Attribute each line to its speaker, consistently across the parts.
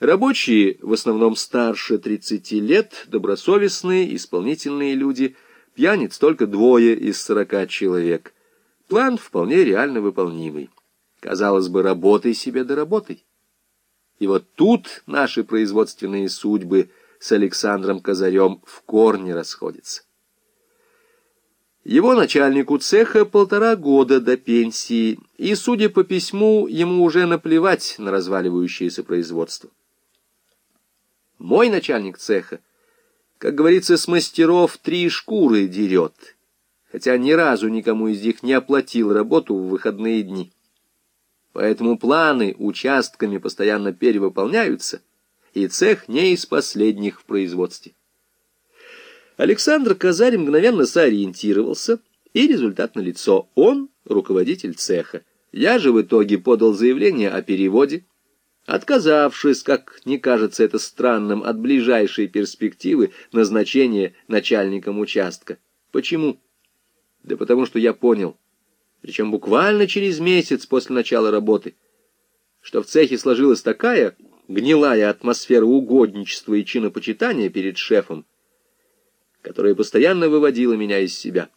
Speaker 1: Рабочие, в основном старше 30 лет, добросовестные, исполнительные люди, пьяниц только двое из 40 человек. План вполне реально выполнимый. Казалось бы, работай себе да работай. И вот тут наши производственные судьбы с Александром Казарем в корне расходятся. Его начальнику цеха полтора года до пенсии, и, судя по письму, ему уже наплевать на разваливающееся производство. Мой начальник цеха, как говорится, с мастеров три шкуры дерет, хотя ни разу никому из них не оплатил работу в выходные дни. Поэтому планы участками постоянно перевыполняются, и цех не из последних в производстве. Александр Казарь мгновенно сориентировался, и результат налицо. Он руководитель цеха. Я же в итоге подал заявление о переводе, отказавшись, как не кажется это странным, от ближайшей перспективы назначения начальником участка. Почему? Да потому что я понял, причем буквально через месяц после начала работы, что в цехе сложилась такая гнилая атмосфера угодничества и чинопочитания перед шефом, которая постоянно выводила меня из себя.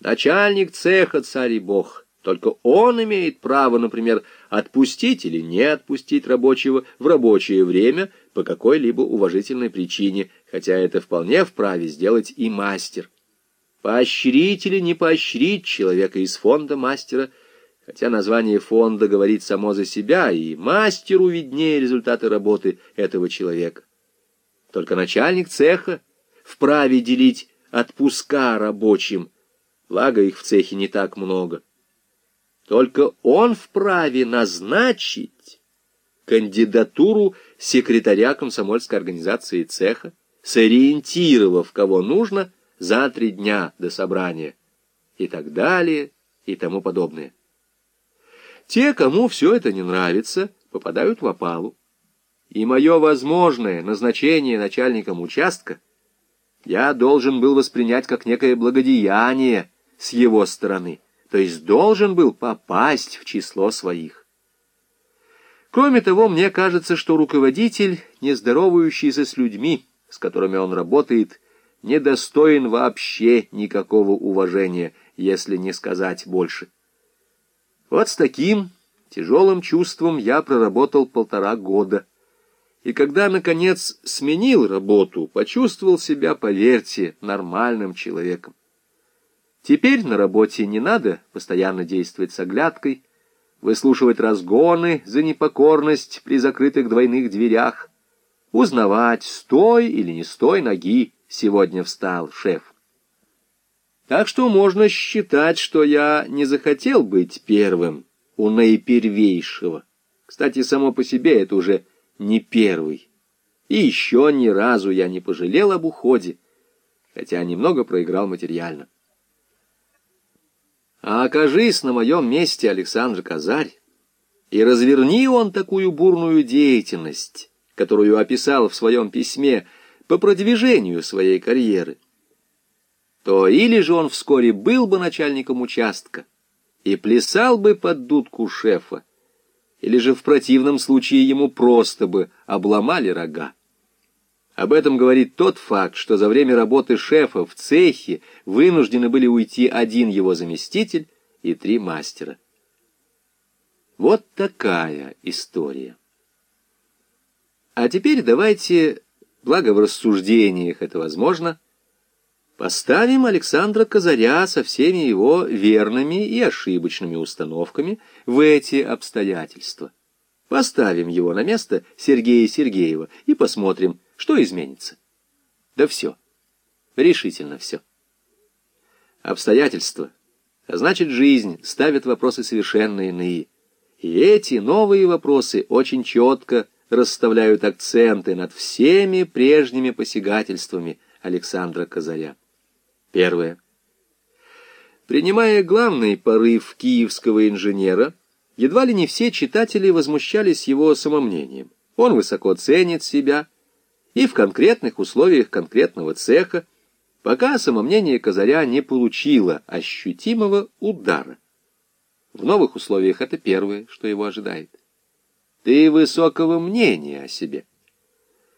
Speaker 1: Начальник цеха царь и бог. Только он имеет право, например, отпустить или не отпустить рабочего в рабочее время по какой-либо уважительной причине, хотя это вполне вправе сделать и мастер. Поощрить или не поощрить человека из фонда мастера, хотя название фонда говорит само за себя, и мастеру виднее результаты работы этого человека. Только начальник цеха вправе делить отпуска рабочим, благо их в цехе не так много. Только он вправе назначить кандидатуру секретаря комсомольской организации цеха, сориентировав, кого нужно, за три дня до собрания, и так далее, и тому подобное. Те, кому все это не нравится, попадают в опалу. И мое возможное назначение начальником участка я должен был воспринять как некое благодеяние с его стороны, то есть должен был попасть в число своих. Кроме того, мне кажется, что руководитель, не здоровающийся с людьми, с которыми он работает, недостоин вообще никакого уважения, если не сказать больше. Вот с таким тяжелым чувством я проработал полтора года. И когда, наконец, сменил работу, почувствовал себя, поверьте, нормальным человеком. Теперь на работе не надо постоянно действовать с оглядкой, выслушивать разгоны за непокорность при закрытых двойных дверях, узнавать, стой или не стой ноги сегодня встал шеф. Так что можно считать, что я не захотел быть первым у наипервейшего. Кстати, само по себе это уже не первый. И еще ни разу я не пожалел об уходе, хотя немного проиграл материально. А окажись на моем месте Александр Казарь, и разверни он такую бурную деятельность, которую описал в своем письме по продвижению своей карьеры, то или же он вскоре был бы начальником участка и плясал бы под дудку шефа, или же в противном случае ему просто бы обломали рога. Об этом говорит тот факт, что за время работы шефа в цехе вынуждены были уйти один его заместитель и три мастера. Вот такая история. А теперь давайте, благо в рассуждениях это возможно, Поставим Александра Казаря со всеми его верными и ошибочными установками в эти обстоятельства. Поставим его на место Сергея Сергеева и посмотрим, что изменится. Да все. Решительно все. Обстоятельства, а значит жизнь, ставят вопросы совершенно иные. И эти новые вопросы очень четко расставляют акценты над всеми прежними посягательствами Александра Казаря. Первое. Принимая главный порыв киевского инженера, едва ли не все читатели возмущались его самомнением. Он высоко ценит себя, и в конкретных условиях конкретного цеха, пока самомнение Казаря не получило ощутимого удара. В новых условиях это первое, что его ожидает. Ты высокого мнения о себе.